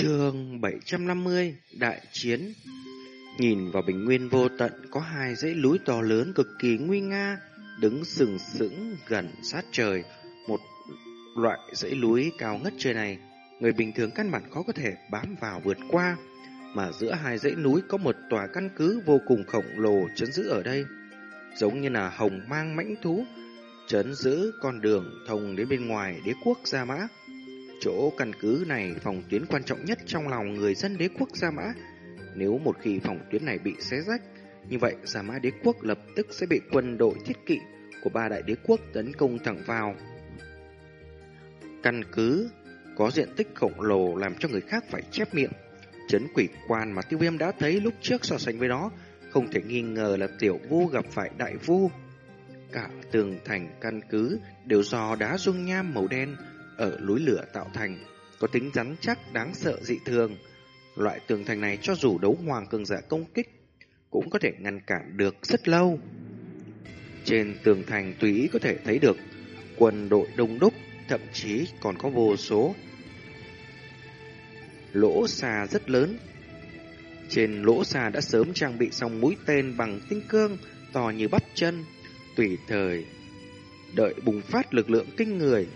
Trường 750 Đại Chiến Nhìn vào bình nguyên vô tận có hai dãy núi to lớn cực kỳ nguy nga đứng sừng sững gần sát trời. Một loại dãy núi cao ngất trời này, người bình thường căn bản khó có thể bám vào vượt qua. Mà giữa hai dãy núi có một tòa căn cứ vô cùng khổng lồ chấn giữ ở đây. Giống như là hồng mang mãnh thú, chấn giữ con đường thông đến bên ngoài đế quốc Gia Mã. Chỗ căn cứ này phòng tuyến quan trọng nhất trong lòng người dân đế quốc Gia Mã. Nếu một khi phòng tuyến này bị xé rách, như vậy Gia Mã đế quốc lập tức sẽ bị quân đội thiết kỵ của ba đại đế quốc tấn công thẳng vào. Căn cứ có diện tích khổng lồ làm cho người khác phải chép miệng. Chấn quỷ quan mà tiêu viêm đã thấy lúc trước so sánh với nó, không thể nghi ngờ là tiểu vu gặp phải đại vu. Cả tường thành căn cứ đều do đá dung nham màu đen ở núi lửa tạo thành, có tính rắn chắc đáng sợ dị thường. Loại tường thành này cho dù đấu hoàng cường giả công kích, cũng có thể ngăn cản được rất lâu. Trên tường thành tùy ý có thể thấy được quân đội đông đúc, thậm chí còn có vô số lỗ xà rất lớn. Trên lỗ xà đã sớm trang bị xong mũi tên bằng tinh cương to như bắp chân, tùy thời đợi bùng phát lực lượng kinh người.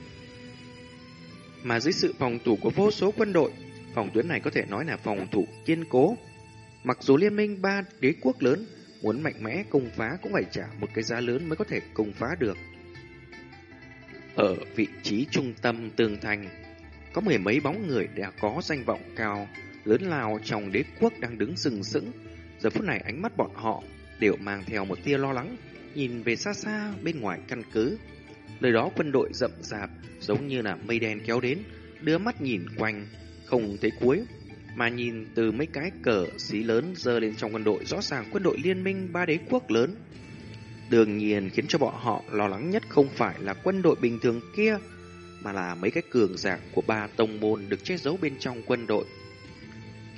Mà dưới sự phòng thủ của vô số quân đội, phòng tuyến này có thể nói là phòng thủ kiên cố. Mặc dù liên minh ba đế quốc lớn muốn mạnh mẽ công phá cũng phải trả một cái giá lớn mới có thể công phá được. Ở vị trí trung tâm tường thành, có mười mấy bóng người đã có danh vọng cao, lớn lao trong đế quốc đang đứng sừng sững. Giờ phút này ánh mắt bọn họ đều mang theo một tia lo lắng, nhìn về xa xa bên ngoài căn cứ. Nơi đó quân đội rậm rạp, giống như là mây đen kéo đến, đưa mắt nhìn quanh, không thấy cuối. Mà nhìn từ mấy cái cờ xí lớn dơ lên trong quân đội rõ ràng quân đội liên minh ba đế quốc lớn. Đương nhiên khiến cho bọn họ lo lắng nhất không phải là quân đội bình thường kia, mà là mấy cái cường giả của ba tông môn được che giấu bên trong quân đội.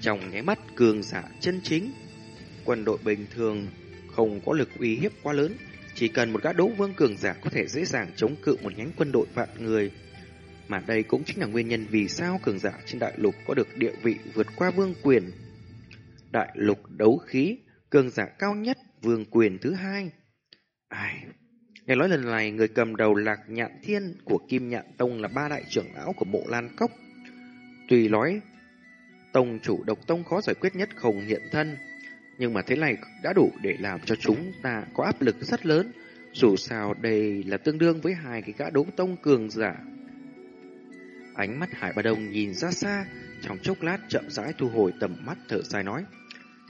Trong nháy mắt cường giả chân chính, quân đội bình thường không có lực uy hiếp quá lớn, chỉ cần một gã đấu vương cường giả có thể dễ dàng chống cự một nhánh quân đội vạn người. Mà đây cũng chính là nguyên nhân vì sao cường giả trên đại lục có được địa vị vượt qua vương quyền. Đại lục đấu khí, cường giả cao nhất, vương quyền thứ hai. Ai... Nghe nói lần này người cầm đầu lạc nhạn thiên của Kim Nhạn Tông là ba đại trưởng lão của mộ Lan Cốc. Tùy nói Tông chủ độc tông khó giải quyết nhất không hiện thân, nhưng mà thế này đã đủ để làm cho chúng ta có áp lực rất lớn. Dù sao đây là tương đương với hai cái gã đấu tông cường giả. Ánh mắt Hải Ba Đông nhìn ra xa, trong chốc lát chậm rãi thu hồi tầm mắt thở dài nói.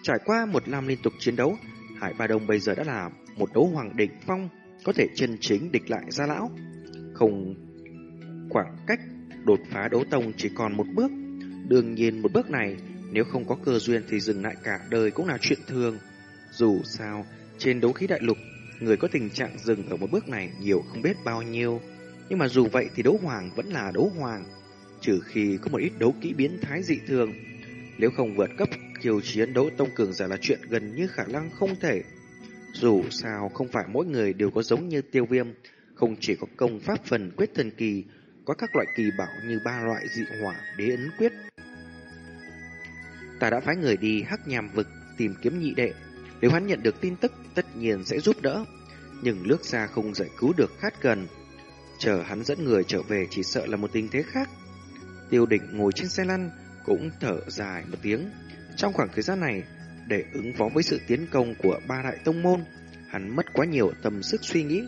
Trải qua một năm liên tục chiến đấu, Hải Ba Đông bây giờ đã là một đấu hoàng đỉnh phong, có thể chân chính địch lại gia lão. Không khoảng cách đột phá đấu tông chỉ còn một bước. Đương nhiên một bước này nếu không có cơ duyên thì dừng lại cả đời cũng là chuyện thường. Dù sao, trên đấu khí đại lục, người có tình trạng dừng ở một bước này nhiều không biết bao nhiêu. Nhưng mà dù vậy thì đấu hoàng vẫn là đấu hoàng, trừ khi có một ít đấu kỹ biến thái dị thường. Nếu không vượt cấp, kiều chiến đấu tông cường giả là chuyện gần như khả năng không thể. Dù sao không phải mỗi người đều có giống như tiêu viêm, không chỉ có công pháp phần quyết thần kỳ, có các loại kỳ bảo như ba loại dị hỏa đế ấn quyết. Ta đã phái người đi hắc nhàm vực tìm kiếm nhị đệ, nếu hắn nhận được tin tức tất nhiên sẽ giúp đỡ, nhưng lướt xa không giải cứu được khát gần. Chờ hắn dẫn người trở về chỉ sợ là một tình thế khác. Tiêu định ngồi trên xe lăn cũng thở dài một tiếng. Trong khoảng thời gian này, để ứng phó với sự tiến công của ba đại tông môn, hắn mất quá nhiều tâm sức suy nghĩ,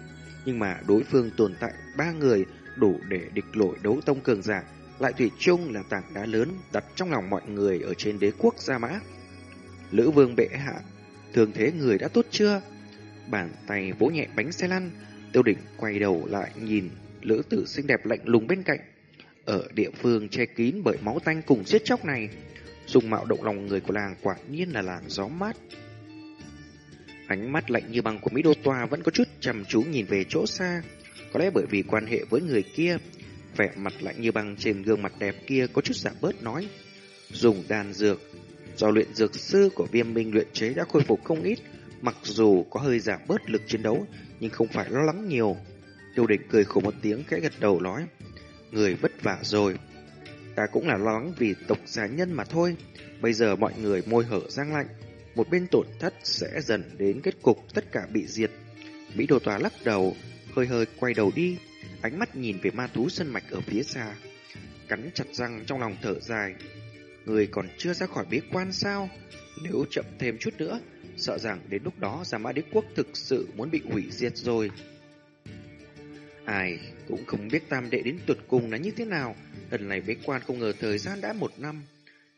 nhưng mà đối phương tồn tại ba người đủ để địch lội đấu tông cường giả, lại thủy chung là tảng đá lớn đặt trong lòng mọi người ở trên đế quốc Gia Mã. Lữ vương bệ hạ, thường thế người đã tốt chưa? Bàn tay vỗ nhẹ bánh xe lăn, tiêu đỉnh quay đầu lại nhìn lữ tử xinh đẹp lạnh lùng bên cạnh. Ở địa phương che kín bởi máu tanh cùng giết chóc này, Dùng mạo động lòng người của làng quả nhiên là làng gió mát. Ánh mắt lạnh như băng của Mỹ Đô Toa vẫn có chút chăm chú nhìn về chỗ xa. Có lẽ bởi vì quan hệ với người kia, vẻ mặt lạnh như băng trên gương mặt đẹp kia có chút giảm bớt nói. Dùng đàn dược, do luyện dược sư của viêm minh luyện chế đã khôi phục không ít, mặc dù có hơi giảm bớt lực chiến đấu, nhưng không phải lo lắng nhiều. Tiêu địch cười khổ một tiếng khẽ gật đầu nói, người vất vả rồi. Ta cũng là lo lắng vì tộc giả nhân mà thôi. Bây giờ mọi người môi hở răng lạnh. Một bên tổn thất sẽ dần đến kết cục tất cả bị diệt. Mỹ đồ tòa lắc đầu, hơi hơi quay đầu đi. Ánh mắt nhìn về ma thú sân mạch ở phía xa. Cắn chặt răng trong lòng thở dài. Người còn chưa ra khỏi bế quan sao? Nếu chậm thêm chút nữa, sợ rằng đến lúc đó Gia Mã Đế Quốc thực sự muốn bị hủy diệt rồi. Ai cũng không biết tam đệ đến tuột cùng là như thế nào. Lần này bế quan không ngờ thời gian đã một năm.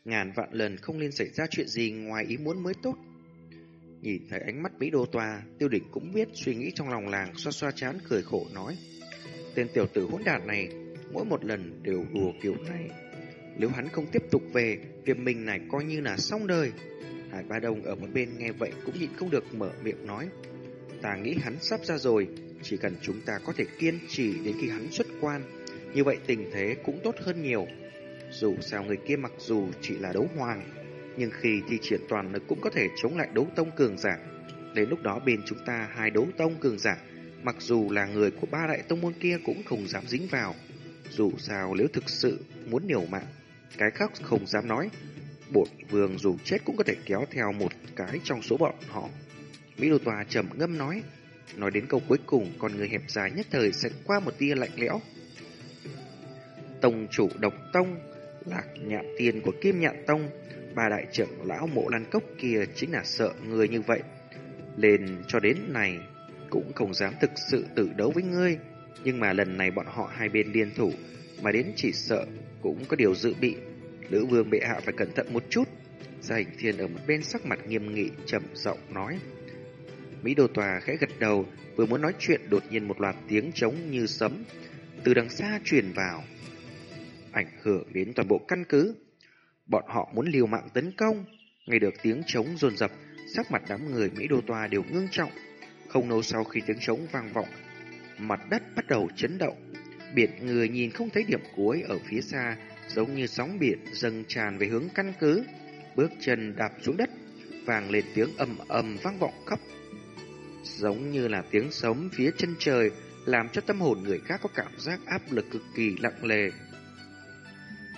Ngàn vạn lần không nên xảy ra chuyện gì ngoài ý muốn mới tốt. Nhìn thấy ánh mắt Mỹ Đô Tòa, tiêu đỉnh cũng biết suy nghĩ trong lòng làng xoa xoa chán cười khổ nói. Tên tiểu tử hỗn đản này, mỗi một lần đều đùa kiểu này. Nếu hắn không tiếp tục về, việc mình này coi như là xong đời. Hải Ba Đông ở một bên nghe vậy cũng nhịn không được mở miệng nói. Ta nghĩ hắn sắp ra rồi, chỉ cần chúng ta có thể kiên trì đến khi hắn xuất quan, như vậy tình thế cũng tốt hơn nhiều. Dù sao người kia mặc dù chỉ là đấu hoàng, nhưng khi thi triển toàn lực cũng có thể chống lại đấu tông cường giả. Đến lúc đó bên chúng ta hai đấu tông cường giả, mặc dù là người của ba đại tông môn kia cũng không dám dính vào. Dù sao nếu thực sự muốn liều mạng, cái khác không dám nói. Bột vương dù chết cũng có thể kéo theo một cái trong số bọn họ. Mỹ Đô Tòa trầm ngâm nói, nói đến câu cuối cùng con người hẹp dài nhất thời sẽ qua một tia lạnh lẽo. Tông chủ độc tông, lạc nhạn tiền của kim nhạn tông, ba đại trưởng lão mộ lan cốc kia chính là sợ người như vậy. Lên cho đến này cũng không dám thực sự tử đấu với ngươi, nhưng mà lần này bọn họ hai bên liên thủ, mà đến chỉ sợ cũng có điều dự bị. Lữ vương bệ hạ phải cẩn thận một chút. Gia hình thiên ở một bên sắc mặt nghiêm nghị trầm giọng nói. Mỹ đồ tòa khẽ gật đầu, vừa muốn nói chuyện đột nhiên một loạt tiếng trống như sấm từ đằng xa truyền vào, ảnh hưởng đến toàn bộ căn cứ. Bọn họ muốn liều mạng tấn công, nghe được tiếng trống dồn dập, sắc mặt đám người Mỹ đô tòa đều ngưng trọng. Không lâu sau khi tiếng trống vang vọng, mặt đất bắt đầu chấn động. Biển người nhìn không thấy điểm cuối ở phía xa, giống như sóng biển dâng tràn về hướng căn cứ. Bước chân đạp xuống đất, vàng lên tiếng ầm ầm vang vọng khắp. Giống như là tiếng sấm phía chân trời, làm cho tâm hồn người khác có cảm giác áp lực cực kỳ nặng lề.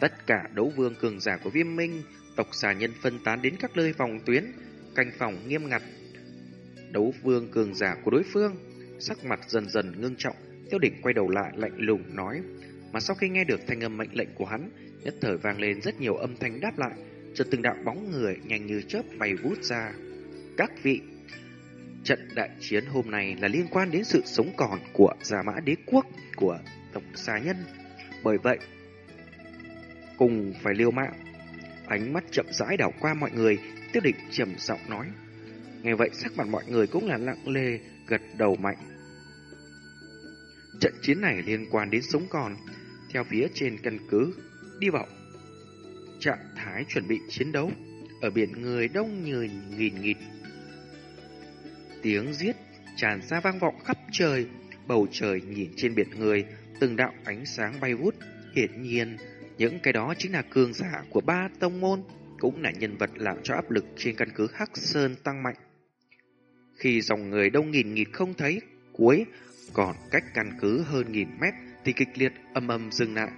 Tất cả đấu vương cường giả của viêm minh, tộc xà nhân phân tán đến các nơi vòng tuyến, canh phòng nghiêm ngặt. Đấu vương cường giả của đối phương, sắc mặt dần dần ngưng trọng, tiêu đỉnh quay đầu lại lạnh lùng nói. Mà sau khi nghe được thanh âm mệnh lệnh của hắn, nhất thời vang lên rất nhiều âm thanh đáp lại, chợt từng đạo bóng người nhanh như chớp bay vút ra. Các vị, trận đại chiến hôm nay là liên quan đến sự sống còn của Gia Mã Đế Quốc của tộc xà nhân. Bởi vậy, cùng phải liều mạng. Ánh mắt chậm rãi đảo qua mọi người, tiêu địch trầm giọng nói. Nghe vậy sắc mặt mọi người cũng là lặng lê, gật đầu mạnh. Trận chiến này liên quan đến sống còn, theo phía trên căn cứ, đi vào trạng thái chuẩn bị chiến đấu. Ở biển người đông như nghìn nghịt. Tiếng giết tràn ra vang vọng khắp trời, bầu trời nhìn trên biển người, từng đạo ánh sáng bay vút, hiển nhiên những cái đó chính là cường giả của ba tông môn, cũng là nhân vật làm cho áp lực trên căn cứ Hắc Sơn tăng mạnh. Khi dòng người đông nghìn nghịt không thấy, cuối còn cách căn cứ hơn nghìn mét thì kịch liệt âm âm dừng lại.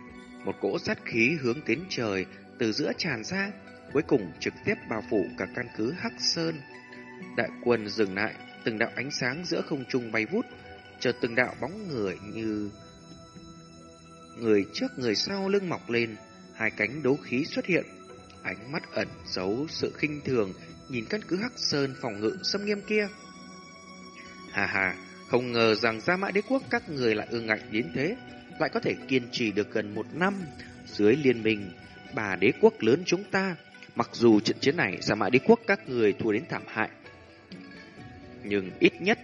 Một cỗ sát khí hướng đến trời từ giữa tràn ra, cuối cùng trực tiếp bao phủ cả căn cứ Hắc Sơn. Đại quân dừng lại, từng đạo ánh sáng giữa không trung bay vút, chờ từng đạo bóng người như người trước người sau lưng mọc lên, hai cánh đấu khí xuất hiện, ánh mắt ẩn giấu sự khinh thường, nhìn căn cứ Hắc Sơn phòng ngự xâm nghiêm kia. Hà hà, không ngờ rằng Gia Mã Đế Quốc các người lại ương ngạnh đến thế, lại có thể kiên trì được gần một năm dưới liên minh bà đế quốc lớn chúng ta. Mặc dù trận chiến này Gia Mã Đế Quốc các người thua đến thảm hại, nhưng ít nhất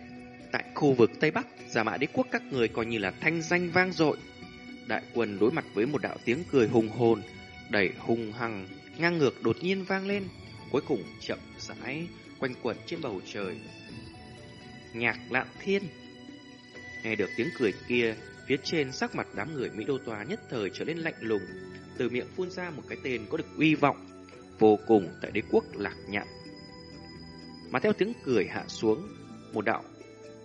tại khu vực Tây Bắc, Gia Mã Đế Quốc các người coi như là thanh danh vang dội. Đại quân đối mặt với một đạo tiếng cười hùng hồn, đầy hung hăng, ngang ngược đột nhiên vang lên, cuối cùng chậm rãi quanh quẩn trên bầu trời. Nhạc lạng thiên Nghe được tiếng cười kia, phía trên sắc mặt đám người Mỹ Đô Tòa nhất thời trở nên lạnh lùng, từ miệng phun ra một cái tên có được uy vọng, vô cùng tại đế quốc lạc nhạn. Mà theo tiếng cười hạ xuống, một đạo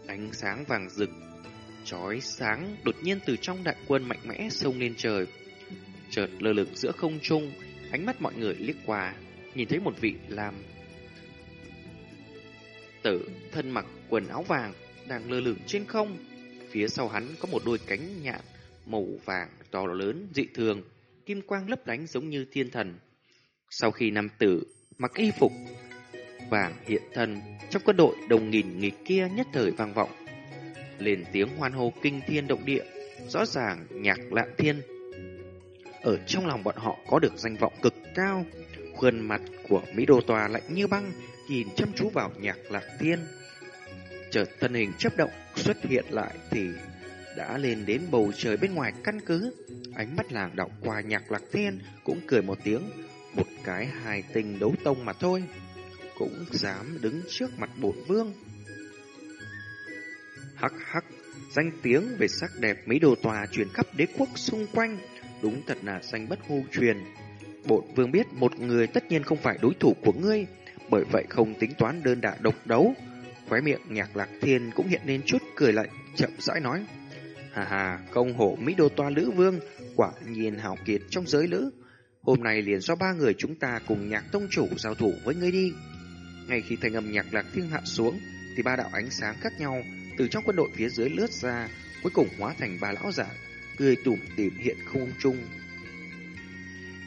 ánh sáng vàng rực chói sáng đột nhiên từ trong đại quân mạnh mẽ xông lên trời. chợt lơ lửng giữa không trung, ánh mắt mọi người liếc qua, nhìn thấy một vị làm tử thân mặc quần áo vàng đang lơ lửng trên không. Phía sau hắn có một đôi cánh nhạn màu vàng to lớn dị thường, kim quang lấp lánh giống như thiên thần. Sau khi nam tử mặc y phục vàng hiện thân trong quân đội đồng nghìn nghịch kia nhất thời vang vọng lên tiếng hoan hô kinh thiên động địa rõ ràng nhạc lạc thiên ở trong lòng bọn họ có được danh vọng cực cao khuôn mặt của mỹ đô tòa lạnh như băng nhìn chăm chú vào nhạc lạc thiên chợt thân hình chấp động xuất hiện lại thì đã lên đến bầu trời bên ngoài căn cứ ánh mắt làng đọc qua nhạc lạc thiên cũng cười một tiếng một cái hài tình đấu tông mà thôi cũng dám đứng trước mặt bổn vương. Hắc hắc, danh tiếng về sắc đẹp mấy đồ tòa truyền khắp đế quốc xung quanh, đúng thật là danh bất hư truyền. Bổn vương biết một người tất nhiên không phải đối thủ của ngươi, bởi vậy không tính toán đơn đả độc đấu. Khóe miệng nhạc lạc thiên cũng hiện lên chút cười lạnh, chậm rãi nói. Hà hà, công hộ Mỹ Đô Toa Lữ Vương, quả nhiên hào kiệt trong giới lữ. Hôm nay liền do ba người chúng ta cùng nhạc tông chủ giao thủ với ngươi đi. Ngay khi thanh âm nhạc lạc thiên hạ xuống, thì ba đạo ánh sáng khác nhau từ trong quân đội phía dưới lướt ra, cuối cùng hóa thành ba lão giả, cười tủm tỉm hiện không trung.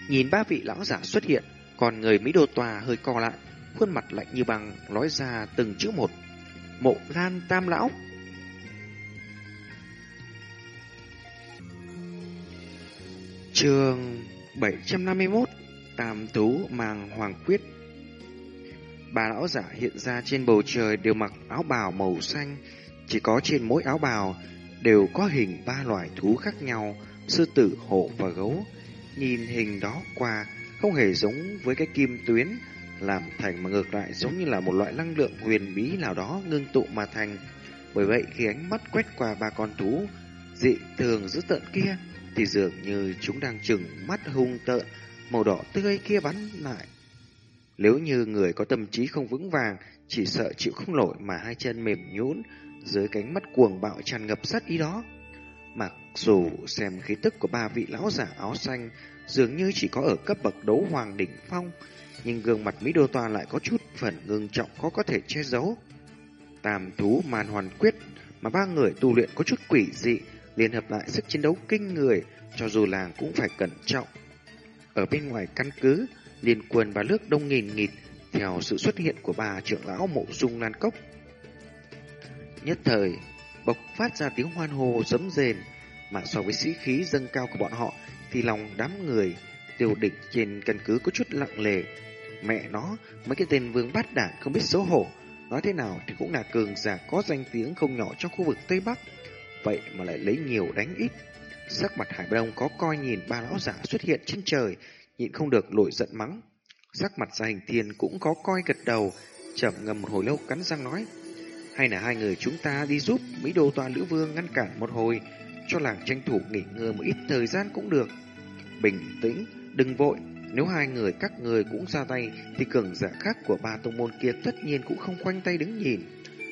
Nhìn ba vị lão giả xuất hiện, còn người Mỹ Đô Tòa hơi co lại, khuôn mặt lạnh như băng, nói ra từng chữ một. Mộ Lan Tam Lão Trường 751 Tam Tú màng Hoàng Quyết bà lão giả hiện ra trên bầu trời đều mặc áo bào màu xanh, chỉ có trên mỗi áo bào đều có hình ba loài thú khác nhau, sư tử, hổ và gấu. Nhìn hình đó qua không hề giống với cái kim tuyến làm thành mà ngược lại giống như là một loại năng lượng huyền bí nào đó ngưng tụ mà thành. Bởi vậy khi ánh mắt quét qua ba con thú dị thường dữ tợn kia thì dường như chúng đang chừng mắt hung tợn màu đỏ tươi kia bắn lại nếu như người có tâm trí không vững vàng, chỉ sợ chịu không nổi mà hai chân mềm nhũn dưới cánh mắt cuồng bạo tràn ngập sát ý đó. Mặc dù xem khí tức của ba vị lão giả áo xanh dường như chỉ có ở cấp bậc đấu hoàng đỉnh phong, nhưng gương mặt Mỹ Đô Toa lại có chút phần ngưng trọng khó có thể che giấu. Tam thú màn hoàn quyết mà ba người tu luyện có chút quỷ dị, liên hợp lại sức chiến đấu kinh người, cho dù làng cũng phải cẩn trọng. Ở bên ngoài căn cứ, liên quân và nước đông nghìn nghịt theo sự xuất hiện của bà trưởng lão mộ dung lan cốc. Nhất thời, bộc phát ra tiếng hoan hô sấm rền, mà so với sĩ khí dâng cao của bọn họ thì lòng đám người tiêu địch trên căn cứ có chút lặng lề. Mẹ nó, mấy cái tên vương bát đảng không biết xấu hổ, nói thế nào thì cũng là cường giả có danh tiếng không nhỏ trong khu vực Tây Bắc. Vậy mà lại lấy nhiều đánh ít. Sắc mặt Hải Đông có coi nhìn ba lão giả xuất hiện trên trời, nhịn không được nổi giận mắng. Sắc mặt gia hình thiên cũng có coi gật đầu, chậm ngầm hồi lâu cắn răng nói. Hay là hai người chúng ta đi giúp Mỹ Đô Tòa Lữ Vương ngăn cản một hồi, cho làng tranh thủ nghỉ ngơi một ít thời gian cũng được. Bình tĩnh, đừng vội, nếu hai người các người cũng ra tay thì cường giả khác của ba tông môn kia tất nhiên cũng không khoanh tay đứng nhìn.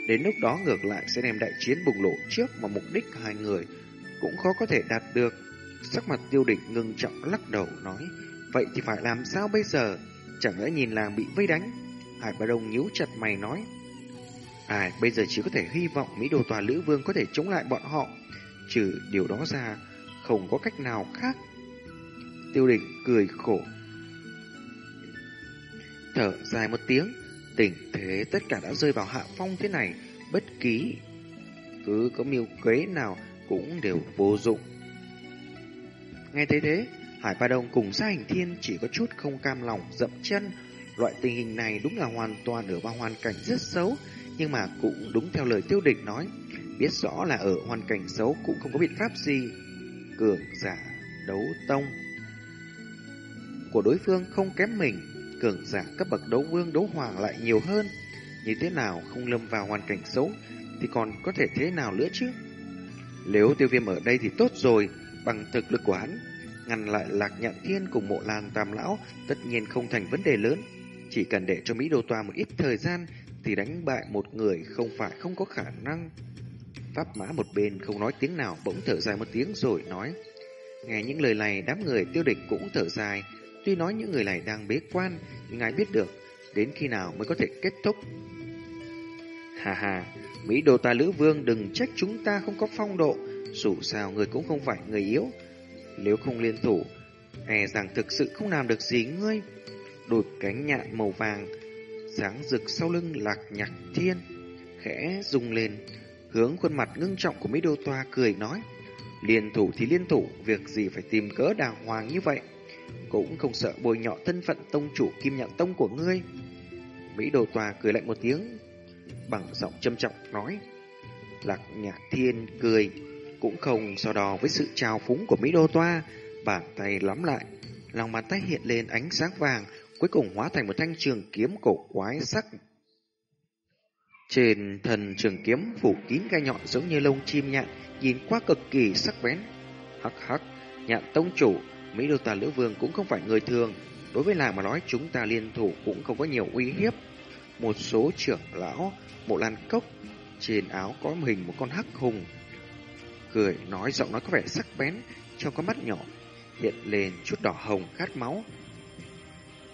Đến lúc đó ngược lại sẽ đem đại chiến bùng lộ trước mà mục đích hai người cũng khó có thể đạt được. Sắc mặt tiêu địch ngưng trọng lắc đầu nói, Vậy thì phải làm sao bây giờ? Chẳng lẽ nhìn làng bị vây đánh? Hải Bà Đông nhíu chặt mày nói. À, bây giờ chỉ có thể hy vọng Mỹ Đồ Tòa Lữ Vương có thể chống lại bọn họ. Trừ điều đó ra, không có cách nào khác. Tiêu định cười khổ. Thở dài một tiếng, tình thế tất cả đã rơi vào hạ phong thế này, bất kỳ cứ có mưu kế nào cũng đều vô dụng. Nghe thấy thế, Hải Ba Đông cùng Gia Hình Thiên chỉ có chút không cam lòng dậm chân. Loại tình hình này đúng là hoàn toàn ở vào hoàn cảnh rất xấu, nhưng mà cũng đúng theo lời tiêu địch nói. Biết rõ là ở hoàn cảnh xấu cũng không có biện pháp gì. Cường giả đấu tông của đối phương không kém mình, cường giả cấp bậc đấu vương đấu hoàng lại nhiều hơn. Như thế nào không lâm vào hoàn cảnh xấu thì còn có thể thế nào nữa chứ? Nếu tiêu viêm ở đây thì tốt rồi, bằng thực lực của hắn ngăn lại lạc nhạn thiên cùng mộ lan tam lão tất nhiên không thành vấn đề lớn. Chỉ cần để cho Mỹ Đô Toa một ít thời gian thì đánh bại một người không phải không có khả năng. Pháp mã một bên không nói tiếng nào bỗng thở dài một tiếng rồi nói Nghe những lời này, đám người tiêu địch cũng thở dài. Tuy nói những người này đang bế quan, nhưng ai biết được đến khi nào mới có thể kết thúc. Hà hà, Mỹ đồ ta lữ vương đừng trách chúng ta không có phong độ, dù sao người cũng không phải người yếu. Nếu không liên thủ, e rằng thực sự không làm được gì ngươi. Đôi cánh nhạn màu vàng, sáng rực sau lưng lạc nhạc thiên, khẽ rung lên, hướng khuôn mặt ngưng trọng của Mỹ đô toa cười nói. Liên thủ thì liên thủ, việc gì phải tìm cớ đàng hoàng như vậy. Cũng không sợ bồi nhọ thân phận tông chủ kim nhạn tông của ngươi. Mỹ đồ tòa cười lạnh một tiếng, bằng giọng châm trọng nói. Lạc nhạc thiên cười, cũng không so đo với sự trào phúng của Mỹ đô toa, bàn tay lắm lại. Lòng bàn tay hiện lên ánh sáng vàng, cuối cùng hóa thành một thanh trường kiếm cổ quái sắc. Trên thần trường kiếm phủ kín gai nhọn giống như lông chim nhạn, nhìn qua cực kỳ sắc bén. Hắc hắc, nhạn tông chủ, Mỹ đô tà lữ vương cũng không phải người thường. Đối với làng mà nói chúng ta liên thủ cũng không có nhiều uy hiếp. Một số trưởng lão, một lan cốc, trên áo có hình một con hắc hùng. Cười nói giọng nói có vẻ sắc bén, trong con mắt nhỏ, hiện lên chút đỏ hồng khát máu.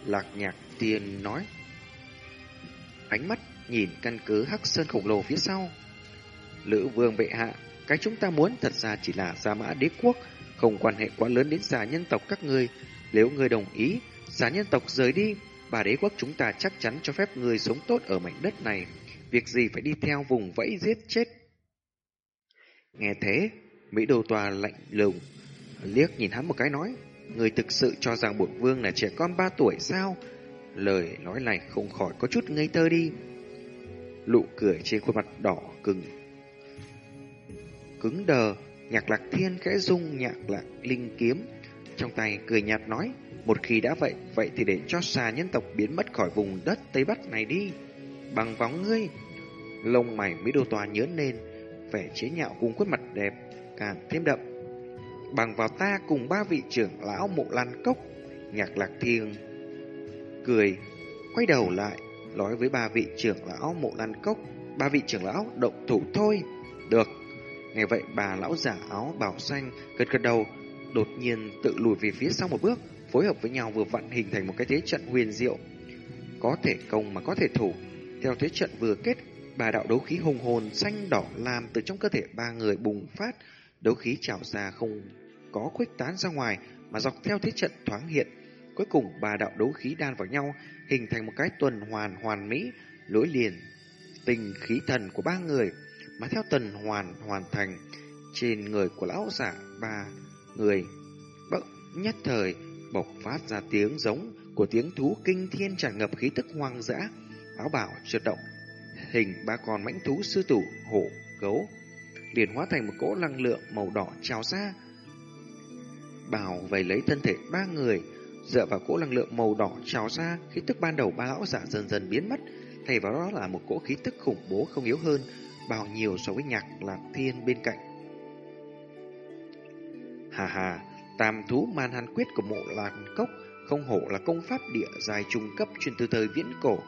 Lạc nhạc tiền nói. Ánh mắt nhìn căn cứ hắc sơn khổng lồ phía sau. Lữ vương bệ hạ, cái chúng ta muốn thật ra chỉ là gia mã đế quốc, không quan hệ quá lớn đến giả nhân tộc các ngươi. Nếu ngươi đồng ý, giả nhân tộc rời đi, bà đế quốc chúng ta chắc chắn cho phép người sống tốt ở mảnh đất này. Việc gì phải đi theo vùng vẫy giết chết. Nghe thế, Mỹ đồ Tòa lạnh lùng, liếc nhìn hắn một cái nói, người thực sự cho rằng bổn vương là trẻ con ba tuổi sao? Lời nói này không khỏi có chút ngây thơ đi. Lụ cười trên khuôn mặt đỏ cứng. Cứng đờ, nhạc lạc thiên khẽ rung nhạc lạc linh kiếm. Trong tay cười nhạt nói, một khi đã vậy, vậy thì để cho xà nhân tộc biến mất khỏi vùng đất Tây Bắc này đi. Bằng vóng ngươi, lông mày Mỹ Đô Tòa nhớ lên, vẻ chế nhạo cùng khuất mặt đẹp, càng thêm đậm. Bằng vào ta cùng ba vị trưởng lão mộ lan cốc, nhạc lạc thiên cười, quay đầu lại, nói với ba vị trưởng lão mộ lan cốc, ba vị trưởng lão động thủ thôi. Được. Ngày vậy bà lão giả áo bảo xanh gật gật đầu, đột nhiên tự lùi về phía sau một bước, phối hợp với nhau vừa vặn hình thành một cái thế trận huyền diệu. Có thể công mà có thể thủ. Theo thế trận vừa kết, bà đạo đấu khí hùng hồn xanh đỏ làm từ trong cơ thể ba người bùng phát, đấu khí trào ra không có khuếch tán ra ngoài mà dọc theo thế trận thoáng hiện. Cuối cùng bà đạo đấu khí đan vào nhau, hình thành một cái tuần hoàn hoàn mỹ, lối liền tình khí thần của ba người, mà theo tần hoàn hoàn thành trên người của lão giả ba người. Bỗng nhất thời bộc phát ra tiếng giống của tiếng thú kinh thiên tràn ngập khí tức hoang dã, áo bảo chuyển động, hình ba con mãnh thú sư tử, hổ, gấu, liền hóa thành một cỗ năng lượng màu đỏ trào ra, bảo vây lấy thân thể ba người, dựa vào cỗ năng lượng màu đỏ trào ra, khí tức ban đầu ba lão giả dần dần biến mất, thay vào đó là một cỗ khí tức khủng bố không yếu hơn bao nhiêu so với nhạc lạc thiên bên cạnh. Hà hà, tam thú man hàn quyết của mộ lạc cốc không hổ là công pháp địa dài trung cấp truyền từ thời viễn cổ.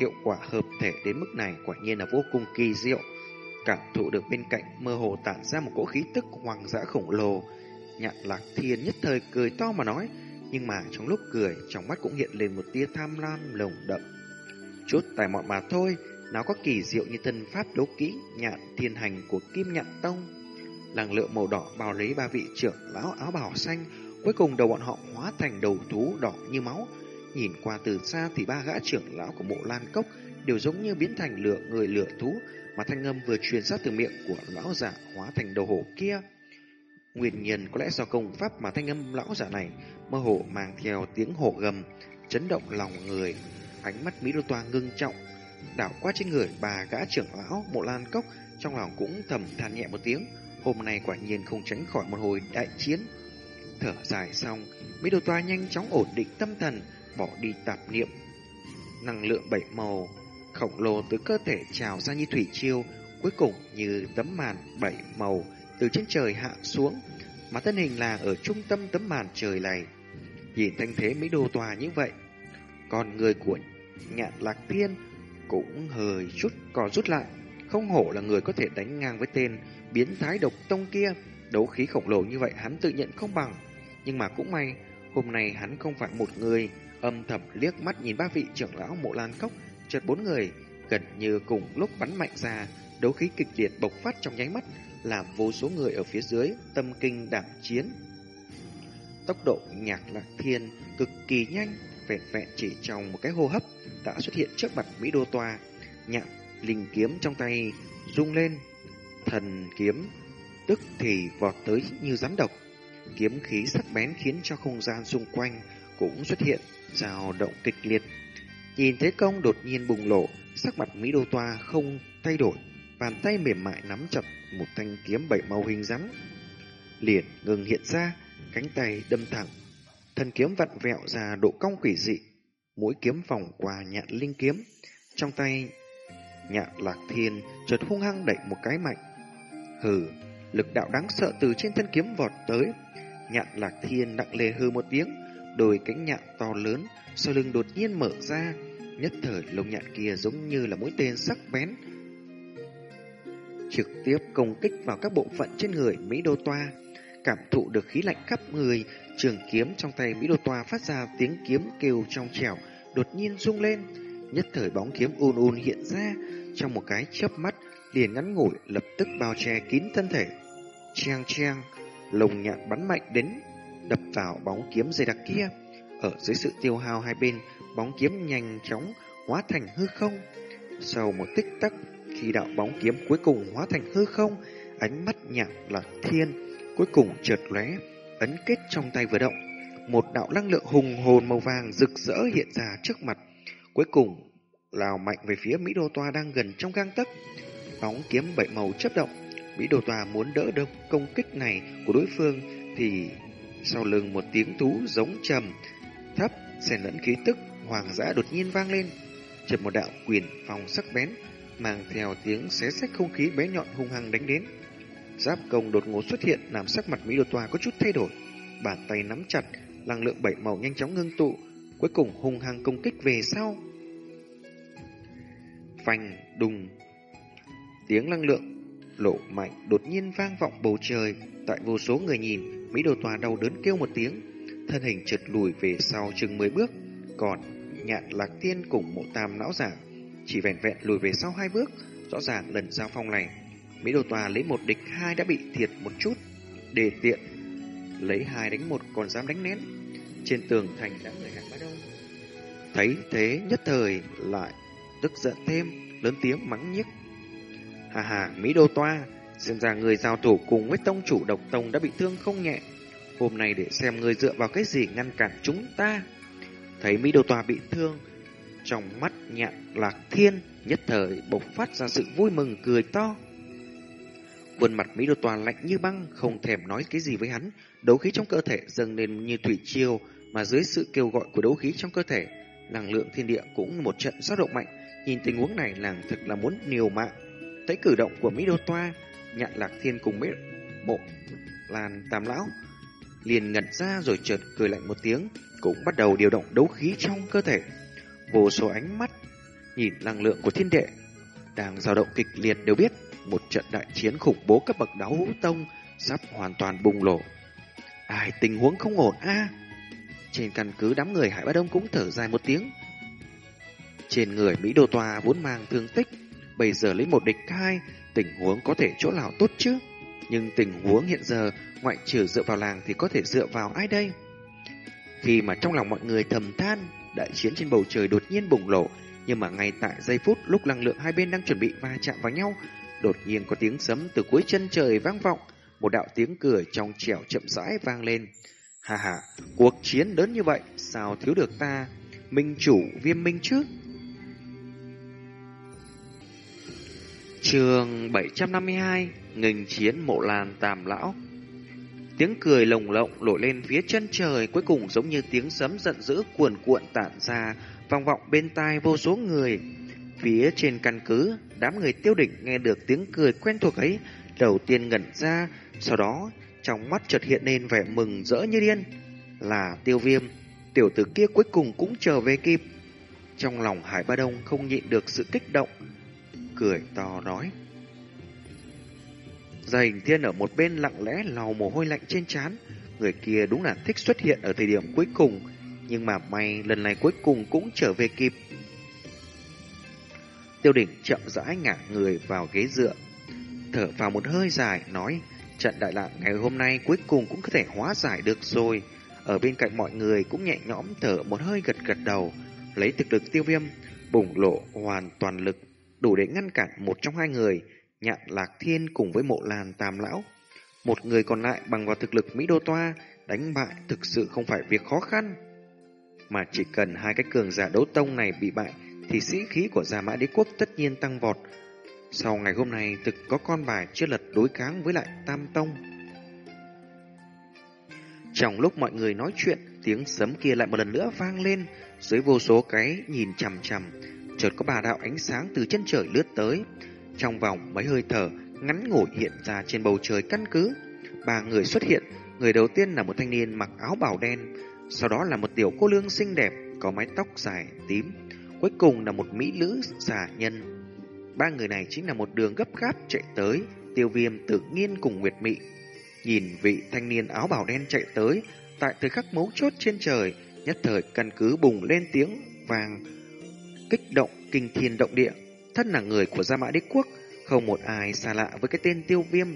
Hiệu quả hợp thể đến mức này quả nhiên là vô cùng kỳ diệu. Cảm thụ được bên cạnh mơ hồ tản ra một cỗ khí tức hoàng dã khổng lồ. Nhạc lạc thiên nhất thời cười to mà nói, nhưng mà trong lúc cười, trong mắt cũng hiện lên một tia tham lam lồng đậm. Chút tài mọn mà thôi, nó có kỳ diệu như thân pháp đấu kỹ nhạn thiên hành của Kim Nhạn Tông. Làng lượng màu đỏ bao lấy ba vị trưởng lão áo bào xanh, cuối cùng đầu bọn họ hóa thành đầu thú đỏ như máu. Nhìn qua từ xa thì ba gã trưởng lão của mộ lan cốc đều giống như biến thành lửa người lửa thú, mà thanh âm vừa truyền ra từ miệng của lão giả hóa thành đầu hổ kia. Nguyên nhân có lẽ do công pháp mà thanh âm lão giả này mơ hồ mang theo tiếng hổ gầm, chấn động lòng người. Ánh mắt Mỹ Đô Toa ngưng trọng, đảo qua trên người bà gã trưởng lão mộ lan cốc, trong lòng cũng thầm than nhẹ một tiếng. Hôm nay quả nhiên không tránh khỏi một hồi đại chiến. Thở dài xong, Mỹ Đô Toa nhanh chóng ổn định tâm thần, bỏ đi tạp niệm. Năng lượng bảy màu khổng lồ từ cơ thể trào ra như thủy chiêu, cuối cùng như tấm màn bảy màu từ trên trời hạ xuống, mà thân hình là ở trung tâm tấm màn trời này. Nhìn thanh thế Mỹ Đô Tòa như vậy, còn người của nhạn lạc thiên cũng hơi chút co rút lại. Không hổ là người có thể đánh ngang với tên biến thái độc tông kia. Đấu khí khổng lồ như vậy hắn tự nhận không bằng. Nhưng mà cũng may, hôm nay hắn không phải một người, âm thầm liếc mắt nhìn ba vị trưởng lão mộ lan cốc, chợt bốn người, gần như cùng lúc bắn mạnh ra, đấu khí kịch liệt bộc phát trong nháy mắt, làm vô số người ở phía dưới tâm kinh đảm chiến. Tốc độ nhạc lạc thiên cực kỳ nhanh, vẹn vẹn chỉ trong một cái hô hấp đã xuất hiện trước mặt Mỹ Đô Toa. Nhạc linh kiếm trong tay rung lên, thần kiếm tức thì vọt tới như rắn độc. Kiếm khí sắc bén khiến cho không gian xung quanh cũng xuất hiện dao động kịch liệt. Nhìn thấy công đột nhiên bùng lộ, sắc mặt Mỹ Đô Toa không thay đổi, bàn tay mềm mại nắm chặt một thanh kiếm bảy màu hình rắn. Liền ngừng hiện ra, cánh tay đâm thẳng thần kiếm vặn vẹo ra độ cong quỷ dị, mũi kiếm vòng qua nhạn linh kiếm. Trong tay, nhạn lạc thiên chợt hung hăng đẩy một cái mạnh. Hừ, lực đạo đáng sợ từ trên thân kiếm vọt tới. Nhạn lạc thiên nặng lề hư một tiếng, đôi cánh nhạn to lớn, sau lưng đột nhiên mở ra. Nhất thời lông nhạn kia giống như là mũi tên sắc bén, trực tiếp công kích vào các bộ phận trên người Mỹ Đô Toa. Cảm thụ được khí lạnh khắp người, trường kiếm trong tay Mỹ Đô Toa phát ra tiếng kiếm kêu trong trẻo, đột nhiên rung lên. Nhất thời bóng kiếm un un hiện ra, trong một cái chớp mắt, liền ngắn ngủi lập tức bao che kín thân thể. Trang trang, lồng nhạn bắn mạnh đến, đập vào bóng kiếm dày đặc kia. Ở dưới sự tiêu hao hai bên, bóng kiếm nhanh chóng hóa thành hư không. Sau một tích tắc, khi đạo bóng kiếm cuối cùng hóa thành hư không, ánh mắt nhạc là thiên, cuối cùng chợt lóe, ấn kết trong tay vừa động. Một đạo năng lượng hùng hồn màu vàng rực rỡ hiện ra trước mặt, cuối cùng lao mạnh về phía Mỹ Đô Toa đang gần trong gang tấc. Bóng kiếm bảy màu chớp động, Mỹ Đô Toa muốn đỡ được công kích này của đối phương thì sau lưng một tiếng thú giống trầm, thấp, xen lẫn khí tức hoàng dã đột nhiên vang lên. Chợt một đạo quyền phòng sắc bén mang theo tiếng xé sách không khí bé nhọn hung hăng đánh đến. Giáp công đột ngột xuất hiện làm sắc mặt Mỹ Đô Toa có chút thay đổi. Bàn tay nắm chặt, năng lượng bảy màu nhanh chóng ngưng tụ, cuối cùng hung hăng công kích về sau. Phanh, đùng. Tiếng năng lượng lộ mạnh đột nhiên vang vọng bầu trời, tại vô số người nhìn, Mỹ Đô Toa đau đớn kêu một tiếng, thân hình trượt lùi về sau chừng 10 bước, còn nhạn lạc tiên cùng mộ tam não giả chỉ vẹn vẹn lùi về sau hai bước, rõ ràng lần giao phong này, Mỹ Đô Tòa lấy một địch hai đã bị thiệt một chút, để tiện lấy hai đánh một còn dám đánh nén. Trên tường thành đã người hạng bắt đầu. Thấy thế nhất thời lại tức giận thêm, lớn tiếng mắng nhiếc. Hà hà, Mỹ Đô Toa, xem ra người giao thủ cùng với tông chủ độc tông đã bị thương không nhẹ. Hôm nay để xem người dựa vào cái gì ngăn cản chúng ta. Thấy Mỹ Đô Toa bị thương, trong mắt nhạn lạc thiên nhất thời bộc phát ra sự vui mừng cười to. Khuôn mặt Mỹ Đô Toàn lạnh như băng, không thèm nói cái gì với hắn. Đấu khí trong cơ thể dâng lên như thủy triều, mà dưới sự kêu gọi của đấu khí trong cơ thể, năng lượng thiên địa cũng một trận dao động mạnh. Nhìn tình huống này nàng thật là muốn liều mạng. Thấy cử động của Mỹ Đô Toa, nhạn lạc thiên cùng mấy bộ làn tam lão liền ngẩn ra rồi chợt cười lạnh một tiếng, cũng bắt đầu điều động đấu khí trong cơ thể. Vô số ánh mắt nhìn năng lượng của thiên đệ đang dao động kịch liệt đều biết một trận đại chiến khủng bố cấp bậc đáo hữu tông sắp hoàn toàn bùng nổ. Ai tình huống không ổn a? Trên căn cứ đám người Hải Bá Đông cũng thở dài một tiếng. Trên người Mỹ Đô Tòa vốn mang thương tích, bây giờ lấy một địch hai, tình huống có thể chỗ nào tốt chứ? Nhưng tình huống hiện giờ, ngoại trừ dựa vào làng thì có thể dựa vào ai đây? Khi mà trong lòng mọi người thầm than, đại chiến trên bầu trời đột nhiên bùng nổ, nhưng mà ngay tại giây phút lúc năng lượng hai bên đang chuẩn bị va chạm vào nhau, đột nhiên có tiếng sấm từ cuối chân trời vang vọng, một đạo tiếng cười trong trẻo chậm rãi vang lên. Hà hà, cuộc chiến lớn như vậy, sao thiếu được ta, minh chủ viêm minh chứ? Trường 752, nghênh chiến mộ làn tàm lão Tiếng cười lồng lộng nổi lên phía chân trời cuối cùng giống như tiếng sấm giận dữ cuồn cuộn tản ra, vang vọng bên tai vô số người. Phía trên căn cứ, đám người tiêu đỉnh nghe được tiếng cười quen thuộc ấy, đầu tiên ngẩn ra, sau đó trong mắt chợt hiện lên vẻ mừng rỡ như điên. Là tiêu viêm, tiểu tử kia cuối cùng cũng trở về kịp. Trong lòng Hải Ba Đông không nhịn được sự kích động, cười to nói. Gia hình thiên ở một bên lặng lẽ lau mồ hôi lạnh trên trán, người kia đúng là thích xuất hiện ở thời điểm cuối cùng, nhưng mà may lần này cuối cùng cũng trở về kịp. Tiêu đỉnh chậm rãi ngả người vào ghế dựa, thở vào một hơi dài, nói, trận đại lạc ngày hôm nay cuối cùng cũng có thể hóa giải được rồi. Ở bên cạnh mọi người cũng nhẹ nhõm thở một hơi gật gật đầu, lấy thực lực tiêu viêm, bùng lộ hoàn toàn lực, đủ để ngăn cản một trong hai người, nhạn lạc thiên cùng với mộ làn tam lão. Một người còn lại bằng vào thực lực Mỹ Đô Toa, đánh bại thực sự không phải việc khó khăn. Mà chỉ cần hai cái cường giả đấu tông này bị bại, thì sĩ khí của Gia Mã Đế Quốc tất nhiên tăng vọt. Sau ngày hôm nay thực có con bài chưa lật đối kháng với lại Tam Tông. Trong lúc mọi người nói chuyện, tiếng sấm kia lại một lần nữa vang lên, dưới vô số cái nhìn chằm chằm, chợt có bà đạo ánh sáng từ chân trời lướt tới. Trong vòng mấy hơi thở, ngắn ngủi hiện ra trên bầu trời căn cứ. Ba người xuất hiện, người đầu tiên là một thanh niên mặc áo bào đen, sau đó là một tiểu cô lương xinh đẹp, có mái tóc dài tím, cuối cùng là một mỹ nữ giả nhân. Ba người này chính là một đường gấp gáp chạy tới, tiêu viêm tự nhiên cùng Nguyệt Mị. Nhìn vị thanh niên áo bào đen chạy tới, tại thời khắc mấu chốt trên trời, nhất thời căn cứ bùng lên tiếng vàng, kích động kinh thiên động địa. Thân là người của Gia Mã Đế Quốc, không một ai xa lạ với cái tên tiêu viêm.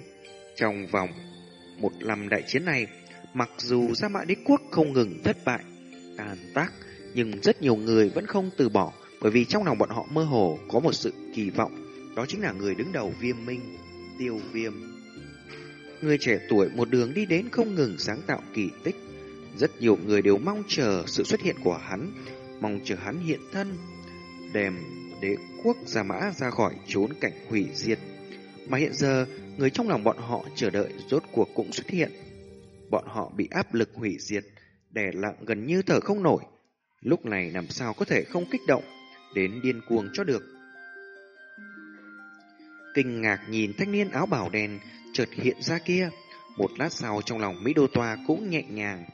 Trong vòng một năm đại chiến này, mặc dù Gia Mã Đế Quốc không ngừng thất bại, tàn tác, nhưng rất nhiều người vẫn không từ bỏ, bởi vì trong lòng bọn họ mơ hồ có một sự kỳ vọng, đó chính là người đứng đầu viêm minh, tiêu viêm. Người trẻ tuổi một đường đi đến không ngừng sáng tạo kỳ tích, rất nhiều người đều mong chờ sự xuất hiện của hắn, mong chờ hắn hiện thân, đem đế quốc Gia Mã ra khỏi trốn cảnh hủy diệt. Mà hiện giờ, người trong lòng bọn họ chờ đợi rốt cuộc cũng xuất hiện. Bọn họ bị áp lực hủy diệt, đè lặng gần như thở không nổi. Lúc này làm sao có thể không kích động, đến điên cuồng cho được. Kinh ngạc nhìn thanh niên áo bảo đen chợt hiện ra kia. Một lát sau trong lòng Mỹ Đô Toa cũng nhẹ nhàng.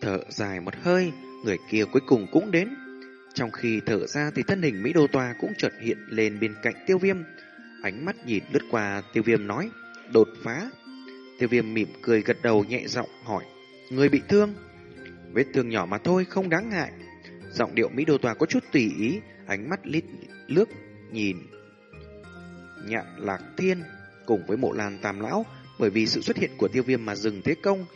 Thở dài một hơi, người kia cuối cùng cũng đến. Trong khi thở ra thì thân hình Mỹ Đô Toa cũng chợt hiện lên bên cạnh tiêu viêm. Ánh mắt nhìn lướt qua tiêu viêm nói, đột phá. Tiêu viêm mỉm cười gật đầu nhẹ giọng hỏi, người bị thương? Vết thương nhỏ mà thôi, không đáng ngại. Giọng điệu Mỹ Đô Tòa có chút tùy ý, ánh mắt lít lướt nhìn. Nhạn lạc thiên cùng với mộ lan tam lão bởi vì sự xuất hiện của tiêu viêm mà dừng thế công.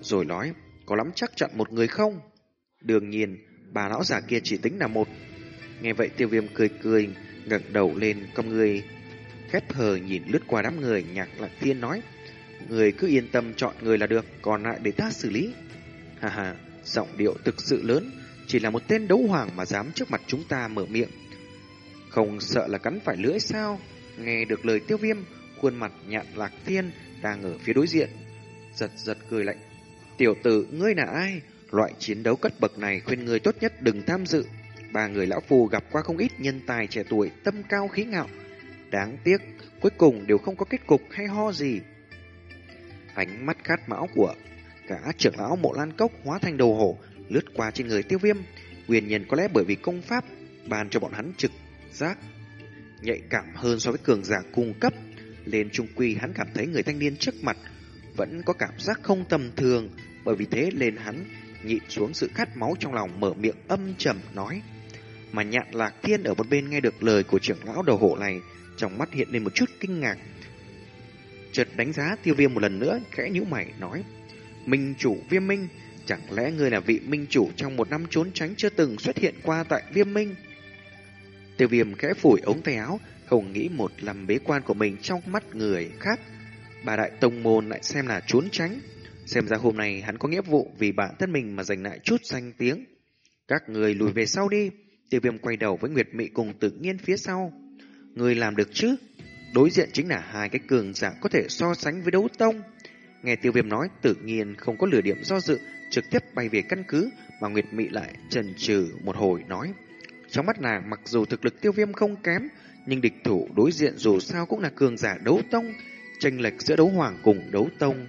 Rồi nói, có lắm chắc chặn một người không? Đương nhiên, bà lão già kia chỉ tính là một. Nghe vậy tiêu viêm cười cười, ngẩng đầu lên cong người, khép hờ nhìn lướt qua đám người nhạc lạc thiên nói, người cứ yên tâm chọn người là được, còn lại để ta xử lý. Hà hà, giọng điệu thực sự lớn, chỉ là một tên đấu hoàng mà dám trước mặt chúng ta mở miệng. Không sợ là cắn phải lưỡi sao? Nghe được lời tiêu viêm, khuôn mặt nhạn lạc thiên đang ở phía đối diện. Giật giật cười lạnh. Tiểu tử, ngươi là ai? Loại chiến đấu cất bậc này khuyên người tốt nhất đừng tham dự. Ba người lão phù gặp qua không ít nhân tài trẻ tuổi tâm cao khí ngạo. Đáng tiếc, cuối cùng đều không có kết cục hay ho gì. Ánh mắt khát mão của cả trưởng lão mộ lan cốc hóa thành đầu hổ lướt qua trên người tiêu viêm. Nguyên nhân có lẽ bởi vì công pháp ban cho bọn hắn trực giác nhạy cảm hơn so với cường giả cung cấp. Lên trung quy hắn cảm thấy người thanh niên trước mặt vẫn có cảm giác không tầm thường, bởi vì thế lên hắn nhịn xuống sự khát máu trong lòng mở miệng âm trầm nói. Mà nhạn lạc thiên ở một bên nghe được lời của trưởng lão đầu hộ này, trong mắt hiện lên một chút kinh ngạc. Chợt đánh giá tiêu viêm một lần nữa, khẽ nhíu mày nói. Minh chủ viêm minh, chẳng lẽ ngươi là vị minh chủ trong một năm trốn tránh chưa từng xuất hiện qua tại viêm minh? Tiêu viêm khẽ phủi ống tay áo, không nghĩ một làm bế quan của mình trong mắt người khác. Bà đại tông môn lại xem là trốn tránh. Xem ra hôm nay hắn có nghĩa vụ vì bản thân mình mà giành lại chút danh tiếng. Các người lùi về sau đi. Tiêu viêm quay đầu với Nguyệt Mị cùng tự nhiên phía sau. Người làm được chứ? Đối diện chính là hai cái cường giả có thể so sánh với đấu tông. Nghe tiêu viêm nói tự nhiên không có lửa điểm do dự, trực tiếp bay về căn cứ mà Nguyệt Mị lại trần trừ một hồi nói. Trong mắt nàng mặc dù thực lực tiêu viêm không kém, nhưng địch thủ đối diện dù sao cũng là cường giả đấu tông, tranh lệch giữa đấu hoàng cùng đấu tông.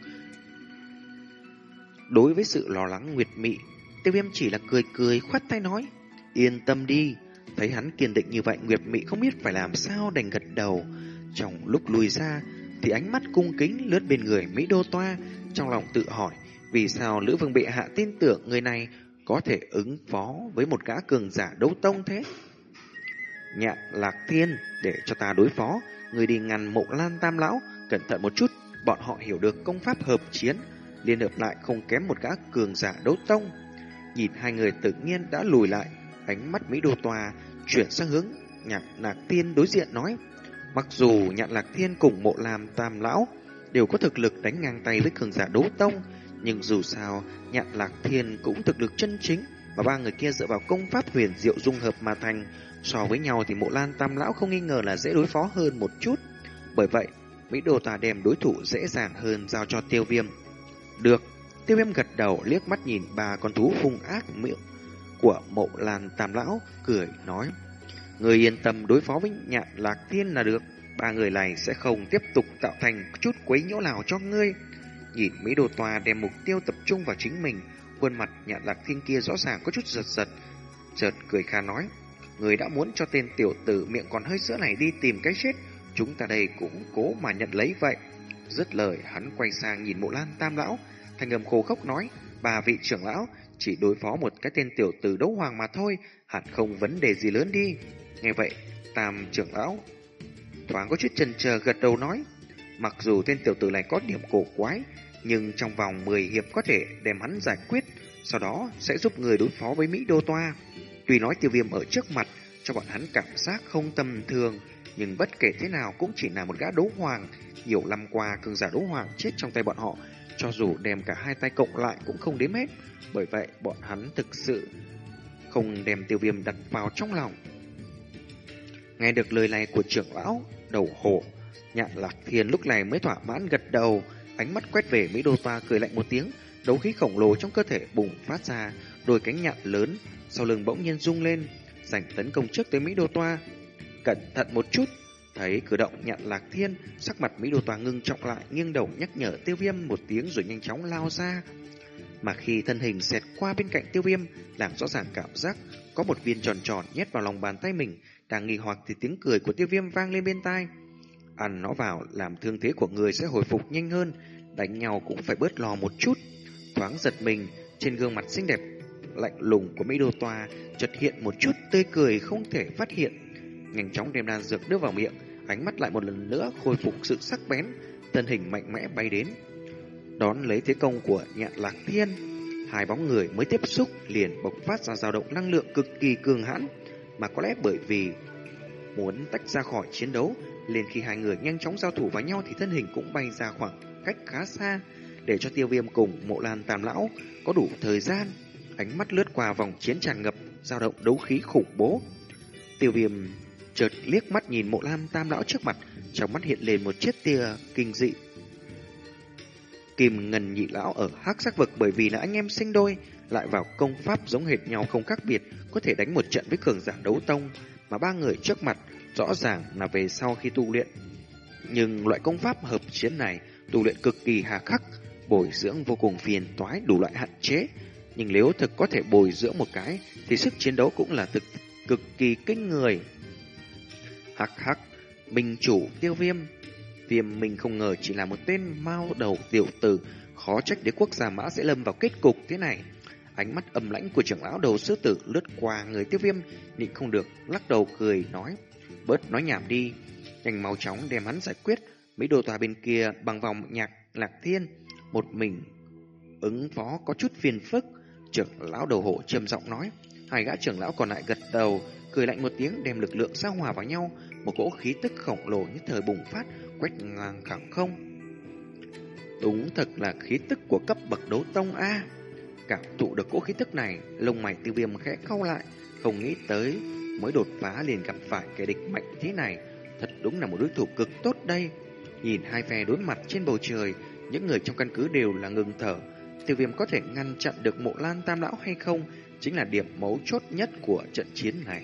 Đối với sự lo lắng nguyệt mị, tiêu viêm chỉ là cười cười khoát tay nói, yên tâm đi. Thấy hắn kiên định như vậy, Nguyệt Mị không biết phải làm sao đành gật đầu. Trong lúc lùi ra, thì ánh mắt cung kính lướt bên người Mỹ Đô Toa, trong lòng tự hỏi vì sao Lữ Vương Bệ Hạ tin tưởng người này có thể ứng phó với một gã cường giả đấu tông thế. Nhạn Lạc Thiên, để cho ta đối phó, người đi ngăn mộ lan tam lão, cẩn thận một chút, bọn họ hiểu được công pháp hợp chiến, liên hợp lại không kém một gã cường giả đấu tông. Nhìn hai người tự nhiên đã lùi lại, ánh mắt Mỹ Đô Tòa chuyển sang hướng Nhạc Lạc Thiên đối diện nói, mặc dù Nhạn Lạc Thiên cùng mộ làm tam lão đều có thực lực đánh ngang tay với cường giả đấu tông, nhưng dù sao, Nhạn Lạc Thiên cũng thực lực chân chính, và ba người kia dựa vào công pháp huyền diệu dung hợp mà thành, so với nhau thì mộ lan tam lão không nghi ngờ là dễ đối phó hơn một chút. Bởi vậy, Mỹ Đồ Tà đem đối thủ dễ dàng hơn giao cho tiêu viêm. Được, tiêu viêm gật đầu liếc mắt nhìn ba con thú hung ác miệng của mộ lan tam lão, cười nói. Người yên tâm đối phó với nhạn lạc thiên là được, ba người này sẽ không tiếp tục tạo thành chút quấy nhiễu nào cho ngươi. Nhìn Mỹ Đồ Tòa đem mục tiêu tập trung vào chính mình, khuôn mặt nhạn lạc thiên kia rõ ràng có chút giật giật. Chợt cười kha nói, người đã muốn cho tên tiểu tử miệng còn hơi sữa này đi tìm cái chết, chúng ta đây cũng cố mà nhận lấy vậy. Dứt lời, hắn quay sang nhìn mộ lan tam lão, thành âm khô khốc nói, bà vị trưởng lão, chỉ đối phó một cái tên tiểu tử đấu hoàng mà thôi, hẳn không vấn đề gì lớn đi. Nghe vậy, tam trưởng lão thoáng có chút chần chờ gật đầu nói, mặc dù tên tiểu tử này có điểm cổ quái, nhưng trong vòng 10 hiệp có thể đem hắn giải quyết, sau đó sẽ giúp người đối phó với Mỹ Đô Toa. Tuy nói tiêu viêm ở trước mặt, cho bọn hắn cảm giác không tầm thường, nhưng bất kể thế nào cũng chỉ là một gã đấu hoàng. Nhiều năm qua, cường giả đấu hoàng chết trong tay bọn họ, cho dù đem cả hai tay cộng lại cũng không đếm hết. Bởi vậy, bọn hắn thực sự không đem tiêu viêm đặt vào trong lòng. Nghe được lời này của trưởng lão, đầu hổ, nhạn lạc thiên lúc này mới thỏa mãn gật đầu, ánh mắt quét về Mỹ Đô Toa cười lạnh một tiếng, đấu khí khổng lồ trong cơ thể bùng phát ra, đôi cánh nhạn lớn, sau lưng bỗng nhiên rung lên, giành tấn công trước tới Mỹ Đô Toa. Cẩn thận một chút, thấy cử động nhạn lạc thiên, sắc mặt Mỹ Đô Toa ngưng trọng lại, nghiêng đầu nhắc nhở tiêu viêm một tiếng rồi nhanh chóng lao ra. Mà khi thân hình xẹt qua bên cạnh tiêu viêm, làm rõ ràng cảm giác có một viên tròn tròn nhét vào lòng bàn tay mình, đang nghi hoặc thì tiếng cười của tiêu viêm vang lên bên tai. Ăn nó vào làm thương thế của người sẽ hồi phục nhanh hơn, đánh nhau cũng phải bớt lo một chút. Thoáng giật mình, trên gương mặt xinh đẹp lạnh lùng của Mỹ Đô Toa chợt hiện một chút tươi cười không thể phát hiện. Nhanh chóng đem đan dược đưa vào miệng, ánh mắt lại một lần nữa khôi phục sự sắc bén, thân hình mạnh mẽ bay đến. Đón lấy thế công của nhạn lạc thiên, hai bóng người mới tiếp xúc liền bộc phát ra dao động năng lượng cực kỳ cường hãn, mà có lẽ bởi vì muốn tách ra khỏi chiến đấu, liền khi hai người nhanh chóng giao thủ với nhau thì thân hình cũng bay ra khoảng cách khá xa, để cho tiêu viêm cùng mộ lan tam lão có đủ thời gian. Ánh mắt lướt qua vòng chiến tràn ngập, dao động đấu khí khủng bố. Tiêu viêm chợt liếc mắt nhìn mộ lan tam lão trước mặt, trong mắt hiện lên một chiếc tia kinh dị. Kim ngần nhị lão ở hắc sắc vực bởi vì là anh em sinh đôi, lại vào công pháp giống hệt nhau không khác biệt, có thể đánh một trận với cường giả đấu tông, mà ba người trước mặt rõ ràng là về sau khi tu luyện. Nhưng loại công pháp hợp chiến này tu luyện cực kỳ hà khắc, bồi dưỡng vô cùng phiền toái đủ loại hạn chế. Nhưng nếu thực có thể bồi dưỡng một cái, thì sức chiến đấu cũng là thực cực kỳ kinh người. Hắc hắc, minh chủ tiêu viêm. Viêm mình không ngờ chỉ là một tên mau đầu tiểu tử, khó trách đế quốc gia mã sẽ lâm vào kết cục thế này. Ánh mắt âm lãnh của trưởng lão đầu sư tử lướt qua người tiêu viêm, nhịn không được, lắc đầu cười, nói. Bớt nói nhảm đi, nhanh mau chóng đem hắn giải quyết. Mấy đồ tòa bên kia bằng vòng nhạc lạc thiên, một mình ứng phó có chút phiền phức. Trưởng lão đầu hộ trầm giọng nói. Hai gã trưởng lão còn lại gật đầu, cười lạnh một tiếng đem lực lượng giao hòa vào nhau, một cỗ khí tức khổng lồ như thời bùng phát, quét ngang khoảng không. Đúng thật là khí tức của cấp bậc đấu tông A. Cảm thụ được cỗ khí tức này, lông mày tiêu viêm khẽ cau lại, không nghĩ tới mới đột phá liền gặp phải kẻ địch mạnh thế này. Thật đúng là một đối thủ cực tốt đây. Nhìn hai phe đối mặt trên bầu trời, những người trong căn cứ đều là ngừng thở. Tiêu viêm có thể ngăn chặn được mộ lan tam lão hay không, chính là điểm mấu chốt nhất của trận chiến này.